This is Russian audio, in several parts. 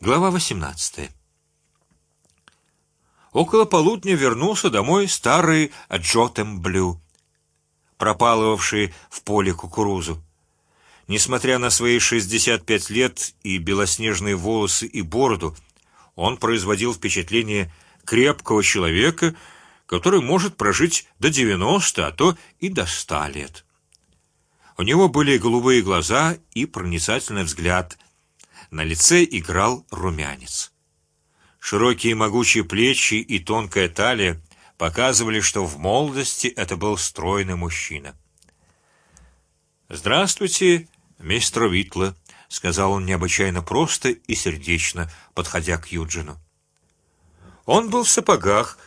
Глава 18. Около полудня вернулся домой старый Джотем Блю, пропалывавший в поле кукурузу. Несмотря на свои шестьдесят пять лет и белоснежные волосы и бороду, он производил впечатление крепкого человека, который может прожить до девяносто, а то и до ста лет. У него были голубые глаза и проницательный взгляд на лице играл румянец. Широкие могучие плечи и тонкая талия показывали, что в молодости это был стройный мужчина. Здравствуйте, мистер Витла, сказал он необычайно просто и сердечно, подходя к Юджину. Он был в сапогах,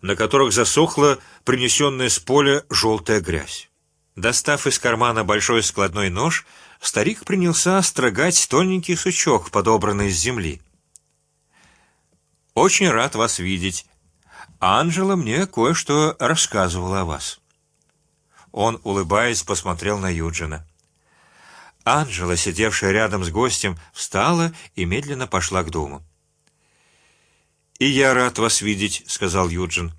на которых засохла принесенная с поля желтая грязь. Достав из кармана большой складной нож, старик принялся строгать тоненький сучок, подобранный с земли. Очень рад вас видеть. Анжела мне кое-что рассказывала о вас. Он, улыбаясь, посмотрел на Юджина. Анжела, сидевшая рядом с гостем, встала и медленно пошла к дому. И я рад вас видеть, сказал Юджин.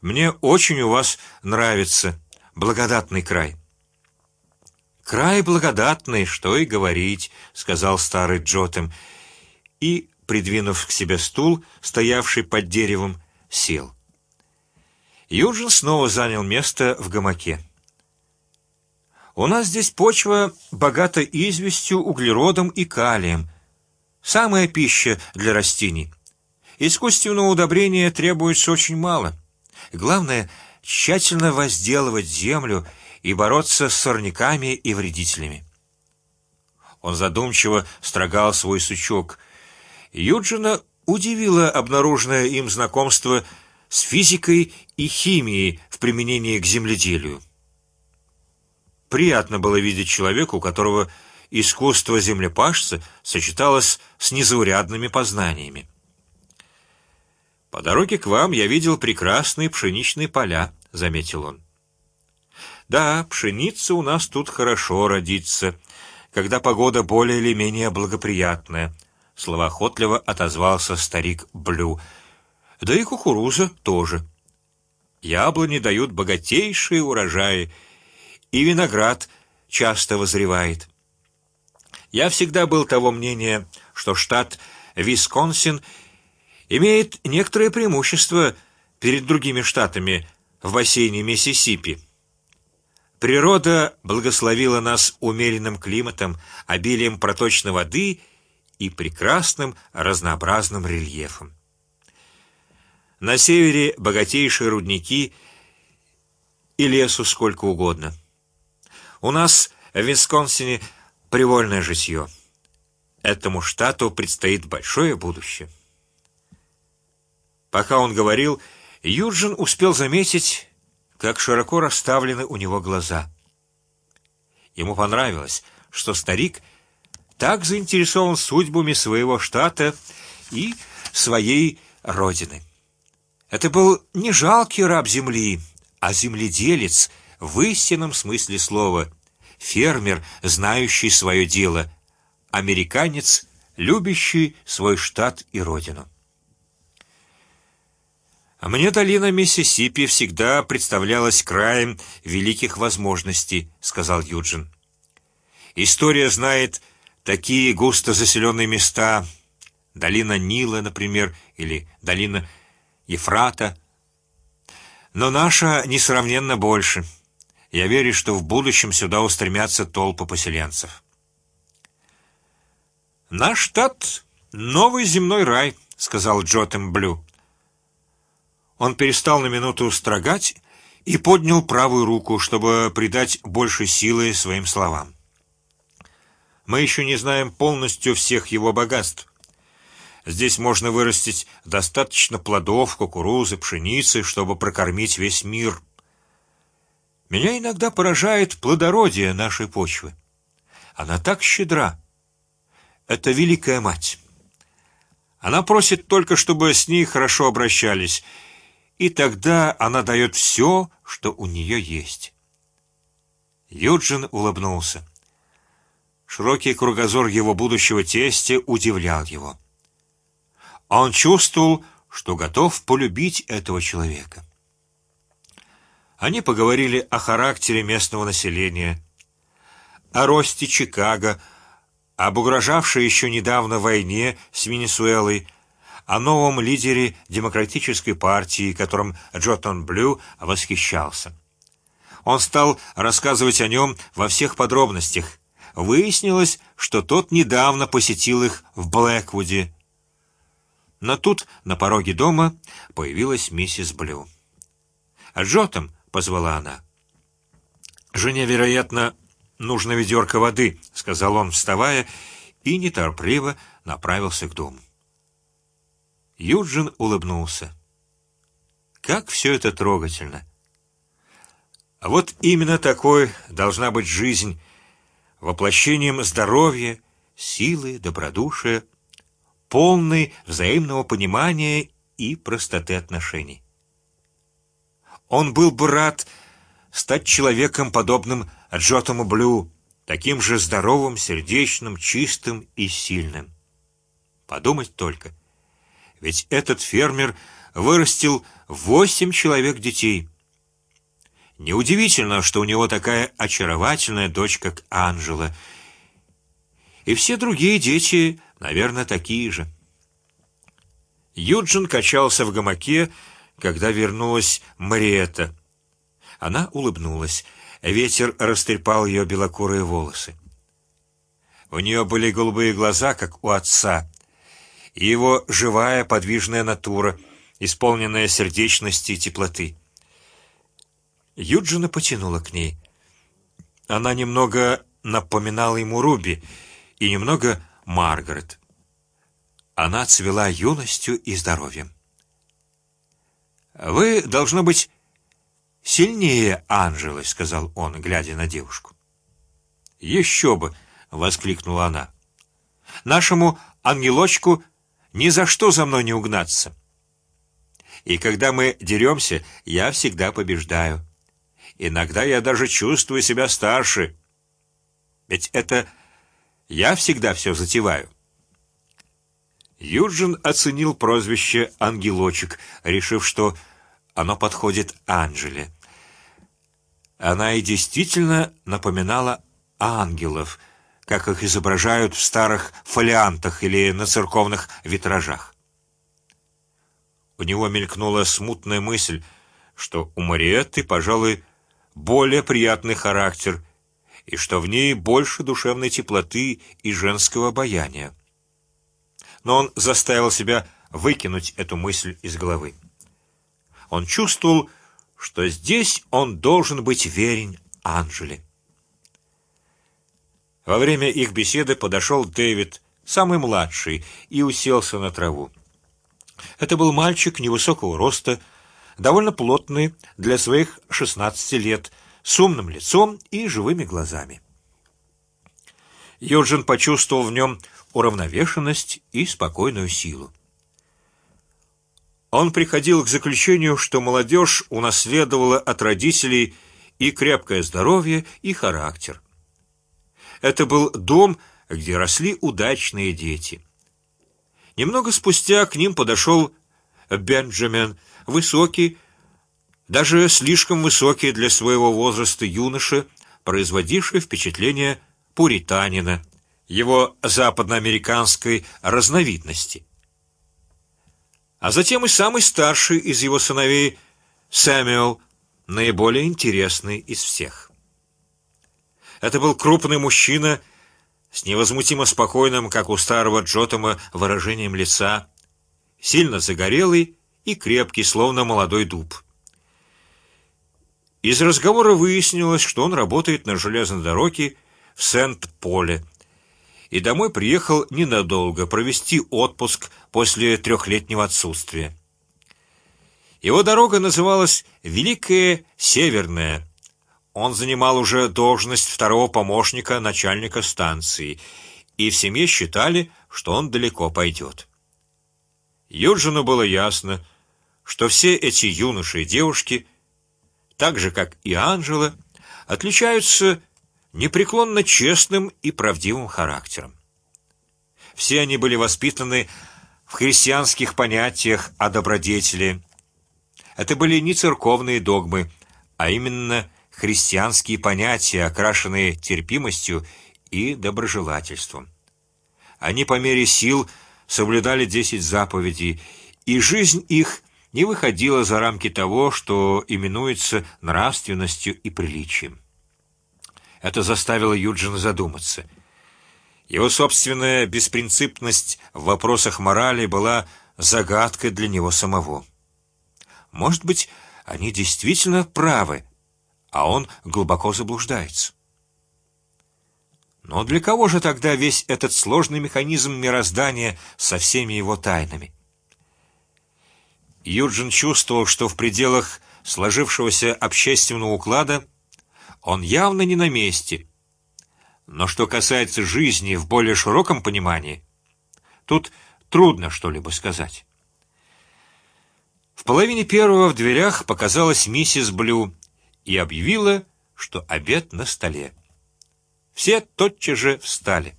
Мне очень у вас нравится благодатный край. Край благодатный, что и говорить, сказал старый Джотем, и, придвинув к себе стул, стоявший под деревом, сел. Юджин снова занял место в гамаке. У нас здесь почва богата известью, углеродом и калием, самая пища для растений. Искусственного удобрения требуется очень мало. Главное тщательно возделывать землю и бороться с сорняками и вредителями. Он задумчиво строгал свой сучок. Юджина удивило обнаруженное им знакомство с физикой и химией в применении к земледелию. Приятно было видеть человека, у которого искусство землепашца сочеталось с незаурядными познаниями. По дороге к вам я видел прекрасные пшеничные поля, заметил он. Да, пшеница у нас тут хорошо родится, когда погода более или менее благоприятная. Словоохотливо отозвался старик Блю. Да и кукуруза тоже. Яблони дают богатейшие урожаи, и виноград часто возревает. Я всегда был того мнения, что штат Висконсин имеет некоторые преимущества перед другими штатами в бассейне Миссисипи. Природа благословила нас умеренным климатом, обилием проточной воды и прекрасным разнообразным рельефом. На севере богатейшие рудники и лесу сколько угодно. У нас в Висконсине привольное житье. Этому штату предстоит большое будущее. Пока он говорил, Юджин успел заметить, как широко расставлены у него глаза. Ему понравилось, что старик так заинтересован судьбами своего штата и своей родины. Это был не жалкий раб земли, а земледелец в истинном смысле слова, фермер, знающий свое дело, американец, любящий свой штат и родину. А мне долина Миссисипи всегда представлялась краем великих возможностей, сказал Юджин. История знает такие густо заселенные места, долина Нила, например, или долина Ефрата. Но наша несравненно больше. Я верю, что в будущем сюда устремятся толпы поселенцев. Наш штат новый земной рай, сказал Джотем Блю. Он перестал на минуту строгать и поднял правую руку, чтобы придать больше силы своим словам. Мы еще не знаем полностью всех его богатств. Здесь можно вырастить достаточно плодов, кукурузы, пшеницы, чтобы прокормить весь мир. Меня иногда поражает плодородие нашей почвы. Она так щедра. Это великая мать. Она просит только, чтобы с ней хорошо обращались и тогда она дает все, что у нее есть. Юджин улыбнулся. Широкий кругозор его будущего тестя удивлял его. Он чувствовал, что готов полюбить этого человека. Они поговорили о характере местного населения, о росте Чикаго, об угрожавшей еще недавно войне с Венесуэлой, о новом лидере демократической партии, которым Джотон Блю восхищался. Он стал рассказывать о нем во всех подробностях. Выяснилось, что тот недавно посетил их в Блэквуде. Но тут на пороге дома появилась миссис Блю. Джотом позвала она. Жене, вероятно, нужно ведерко воды, сказал он, вставая, и неторопливо направился к дому. Юджин улыбнулся. Как все это трогательно! А вот именно такой должна быть жизнь, воплощением здоровья, силы, добродушия, полной взаимного понимания и простоты отношений. Он был бы рад стать человеком подобным Джотому Блю, таким же здоровым, сердечным, чистым и сильным. Подумать только, ведь этот фермер вырастил восемь человек детей. Неудивительно, что у него такая очаровательная дочь, как Анжела, и все другие дети, наверное, такие же. Юджин качался в гамаке, когда вернулась Мариетта. Она улыбнулась. Ветер растрепал ее белокурые волосы. У нее были голубые глаза, как у отца, и его живая подвижная натура, исполненная сердечности и теплоты. Юджина потянула к ней. Она немного напоминала ему Руби и немного Маргарет. Она цвела юностью и здоровьем. Вы должно быть сильнее Анжелы, сказал он, глядя на девушку. Еще бы, воскликнула она. Нашему ангелочку ни за что за мной не угнаться. И когда мы деремся, я всегда побеждаю. Иногда я даже чувствую себя старше. Ведь это я всегда все затеваю. Юджин оценил прозвище Ангелочек, решив, что оно подходит Анжеле. Она и действительно напоминала ангелов, как их изображают в старых фолиантах или на церковных витражах. У него мелькнула смутная мысль, что у Мариетты, пожалуй, более приятный характер и что в ней больше душевной теплоты и женского обаяния. Но он заставил себя выкинуть эту мысль из головы. Он чувствовал, что здесь он должен быть верен Анжеле. Во время их беседы подошел Дэвид, самый младший, и уселся на траву. Это был мальчик невысокого роста, довольно плотный для своих шестнадцати лет, с умным лицом и живыми глазами. Юджин почувствовал в нем уравновешенность и спокойную силу. Он приходил к заключению, что молодежь унаследовала от родителей и крепкое здоровье, и характер. Это был дом, где росли удачные дети. Немного спустя к ним подошел Бенджамин, высокий, даже слишком высокий для своего возраста юноша, производивший впечатление пуританина, его западноамериканской разновидности а затем и самый старший из его сыновей Сэмюэл, наиболее интересный из всех. Это был крупный мужчина с невозмутимо спокойным, как у старого Джотома, выражением лица, сильно загорелый и крепкий, словно молодой дуб. Из разговора выяснилось, что он работает на железной дороге в Сент-Поле и домой приехал ненадолго провести отпуск после трехлетнего отсутствия. Его дорога называлась Великая Северная. Он занимал уже должность второго помощника начальника станции, и в семье считали, что он далеко пойдет. Юджину было ясно, что все эти юноши и девушки, так же как и Анжела, отличаются непреклонно честным и правдивым характером. Все они были воспитаны в христианских понятиях о добродетели. Это были не церковные догмы, а именно христианские понятия, окрашенные терпимостью и доброжелательством. Они по мере сил соблюдали десять заповедей, и жизнь их не выходила за рамки того, что именуется нравственностью и приличием. Это заставило Юджина задуматься. Его собственная беспринципность в вопросах морали была загадкой для него самого. Может быть, они действительно правы, а он глубоко заблуждается. Но для кого же тогда весь этот сложный механизм мироздания со всеми его тайнами? Юджин чувствовал, что в пределах сложившегося общественного уклада он явно не на месте. Но что касается жизни в более широком понимании, тут трудно что-либо сказать. В половине первого в дверях показалась миссис Блю и объявила, что обед на столе. Все тотчас же встали.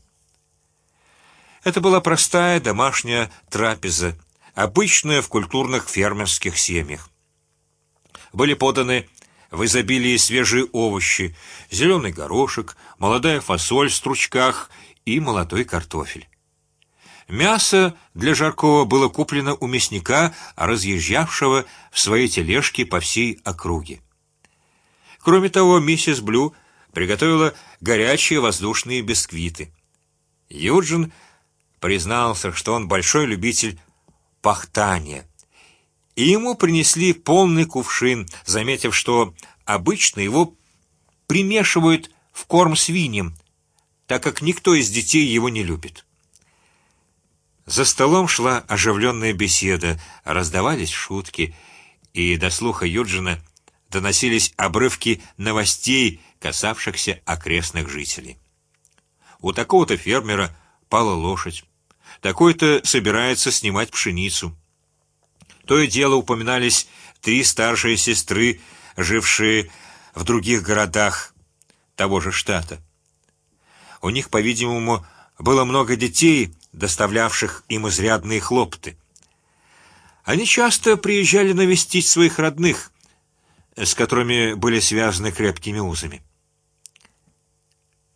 Это была простая домашняя трапеза, обычная в культурных фермерских семьях. Были поданы в изобилии свежие овощи, зеленый горошек, молодая фасоль в стручках и молодой картофель. Мясо для жаркого было куплено у мясника, разъезжавшего в своей тележке по всей округе. Кроме того, миссис Блю приготовила горячие воздушные бисквиты. Юджин признался, что он большой любитель пахтания, и ему принесли полный кувшин, заметив, что обычно его примешивают в корм свиньям, так как никто из детей его не любит. За столом шла оживленная беседа, раздавались шутки, и до слуха Юджина доносились обрывки новостей, касавшихся окрестных жителей. У такого-то фермера пала лошадь, такой-то собирается снимать пшеницу. То и дело упоминались три старшие сестры, жившие в других городах того же штата. У них, по-видимому, было много детей, доставлявших им изрядные хлопоты. Они часто приезжали навестить своих родных, с которыми были связаны крепкими узами.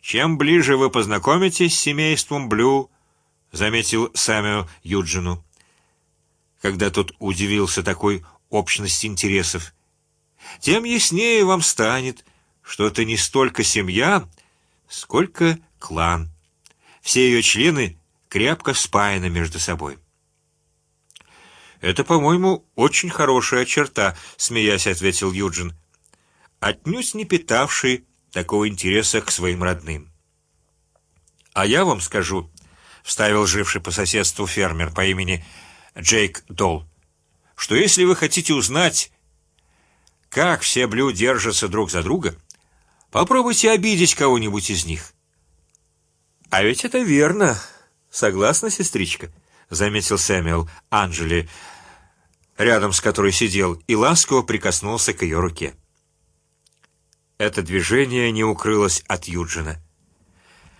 Чем ближе вы познакомитесь с семейством Блю, заметил Сэмюэл Юджину, когда тот удивился такой общности интересов, тем яснее вам станет, что это не столько семья, сколько клан. Все ее члены крепко спаяны между собой. Это, по-моему, очень хорошая черта, смеясь, ответил Юджин, отнюдь не питавший такого интереса к своим родным. А я вам скажу, вставил живший по соседству фермер по имени Джейк Дол, что если вы хотите узнать, как все блю держатся друг за друга, попробуйте обидеть кого-нибудь из них. А ведь это верно, согласна, сестричка, заметил Сэмюэл Анжели, рядом с которой сидел, и ласково прикоснулся к ее руке. Это движение не укрылось от Юджина,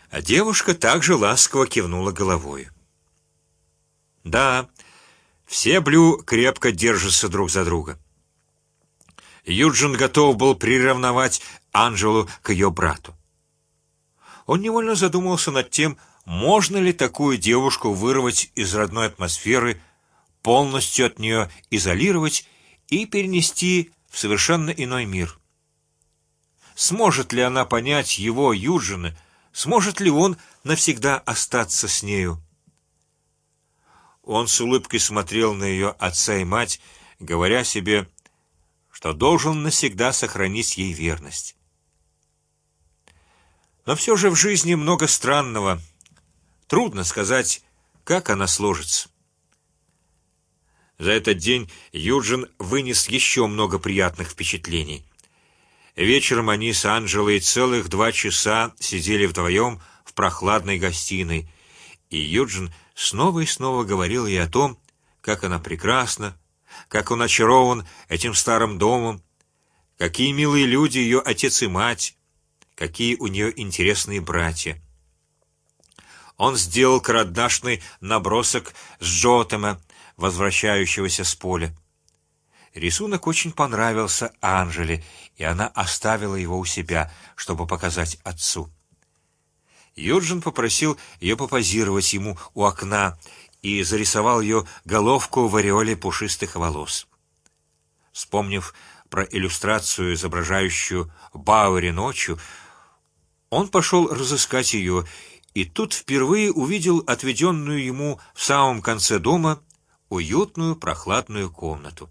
а девушка также ласково кивнула головой. Да, все Блю крепко держатся друг за друга. Юджин готов был приравновать Анжелу к ее брату. Он невольно задумался над тем, можно ли такую девушку вырвать из родной атмосферы, полностью от нее изолировать и перенести в совершенно иной мир. Сможет ли она понять его Юджина? Сможет ли он навсегда остаться с нею? Он с улыбкой смотрел на ее отца и мать, говоря себе, что должен навсегда сохранить ей верность. Но все же в жизни много странного. Трудно сказать, как она сложится. За этот день Юджин вынес еще много приятных впечатлений. Вечером они с Анжелой целых два часа сидели вдвоем в прохладной гостиной, и Юджин снова и снова говорил ей о том, как она прекрасна, как он очарован этим старым домом, какие милые люди ее отец и мать, какие у нее интересные братья. Он сделал карандашный набросок с Джотема, возвращающегося с поля. Рисунок очень понравился Анжеле, и она оставила его у себя, чтобы показать отцу. Юджин попросил ее попозировать ему у окна и зарисовал ее головку в ореоле пушистых волос. Вспомнив про иллюстрацию, изображающую Бауэри ночью, он пошел разыскать ее и тут впервые увидел отведенную ему в самом конце дома уютную прохладную комнату.